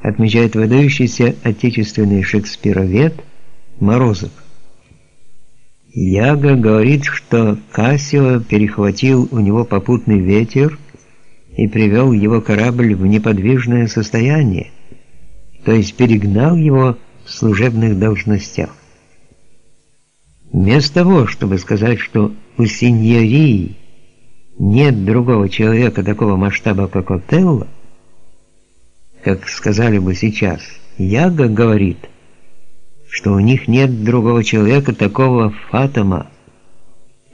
отмечает выдающийся отечественный шекспировед Морозов. Яга говорит, что Кассио перехватил у него попутный ветер и привел его корабль в неподвижное состояние, то есть перегнал его в служебных должностях. Вместо того, чтобы сказать, что у сеньории нет другого человека такого масштаба, как Отелло, как сказали бы сейчас, Яга говорит, что у них нет другого человека такого фатома.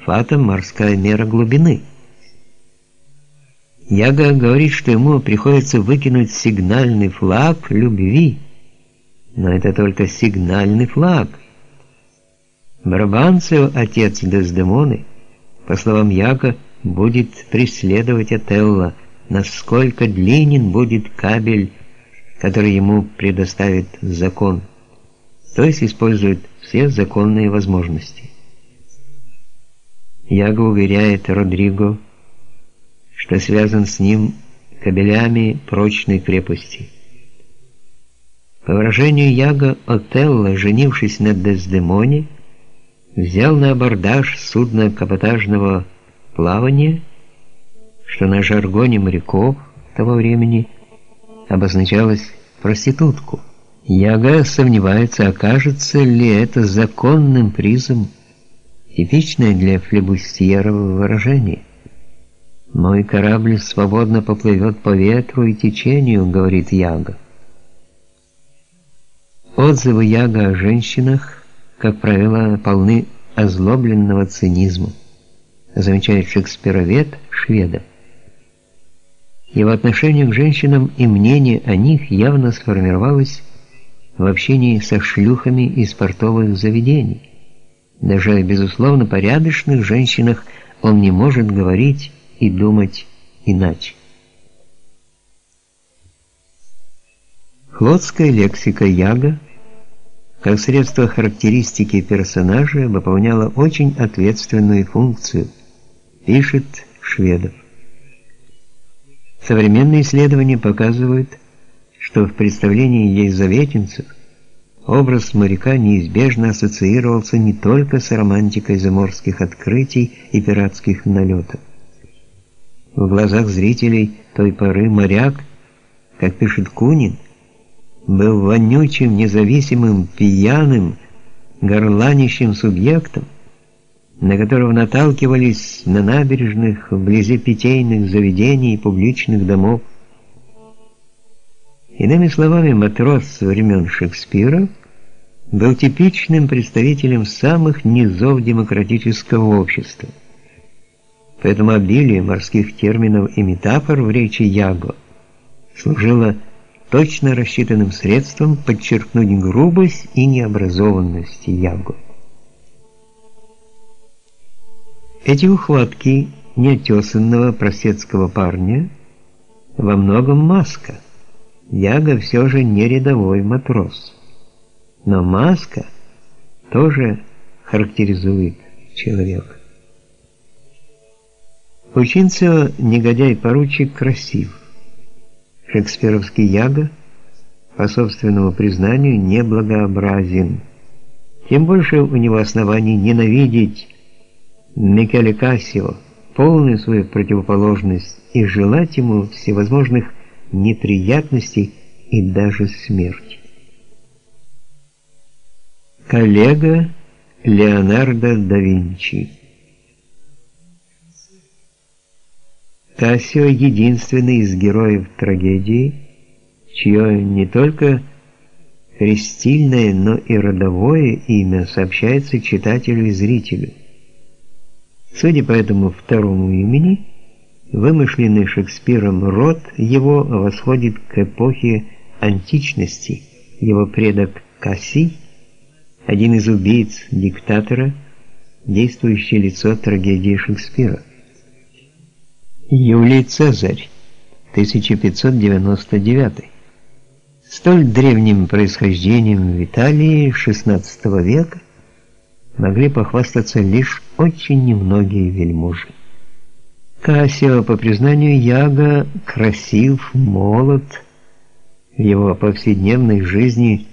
Фатом – морская мера глубины. Яга говорит, что ему приходится выкинуть сигнальный флаг любви. Но это только сигнальный флаг. Брабанцев, отец Дездемоны, по словам Яга, будет преследовать Отелло, насколько длинен будет кабель, который ему предоставит закон, то есть использует все законные возможности. Яго уверяет Родриго, что связан с ним кабелями прочной крепости. По выражению Яго, Отелло, женившись на Дездемоне, взял на абордаж судно каботажного плавания, что на жаргоне моряков того времени обозначалось проститутку. Яга сомневается, окажется ли это законным призом, типичное для флебустьерова выражение. «Мой корабль свободно поплывет по ветру и течению», — говорит Яга. Отзывы Яга о женщинах, как правило, полны озлобленного цинизма замечает шекспировед шведа. Его отношение к женщинам и мнение о них явно сформировалось в общении со шлюхами из портовых заведений. Даже о безусловно порядочных женщинах он не может говорить и думать иначе. Флотская лексика Яга как средство характеристики персонажа выполняла очень ответственную функцию – пишет Шведов. Современные исследования показывают, что в представлении ельзаветинцев образ моряка неизбежно ассоциировался не только с романтикой заморских открытий и пиратских налетов. В глазах зрителей той поры моряк, как пишет Кунин, был вонючим, независимым, пьяным, горланищем субъектом, на которого наталкивались на набережных вблизи питейных заведений и публичных домов. Иными словами, матрос времен Шекспира был типичным представителем самых низов демократического общества. Поэтому обилие морских терминов и метафор в речи Яго служило точно рассчитанным средством подчеркнуть грубость и необразованность Яго. Эти ухватки неотесанного просецкого парня во многом маска. Яга все же не рядовой матрос. Но маска тоже характеризует человека. Учинцева негодяй-поручик красив. Шекспировский Яга, по собственному признанию, неблагообразен. Тем больше у него оснований ненавидеть Микеле Кассио полную свою противоположность и желать ему всевозможных неприятностей и даже смерти. Коллега Леонардо да Винчи Кассио единственный из героев трагедии, чье не только крестильное, но и родовое имя сообщается читателю и зрителю. Судя по этому второму имени, вымышленный Шекспиром род его восходит к эпохе античности. Его предок Кассий, один из убийц диктатора, действующее лицо трагедии Шекспира. Юлий Цезарь, 1599. Столь древним происхождением в Италии XVI века могли похвастаться лишь очень немногие вельможи. Кассио, по признанию Яга, красив, молод, в его повседневной жизни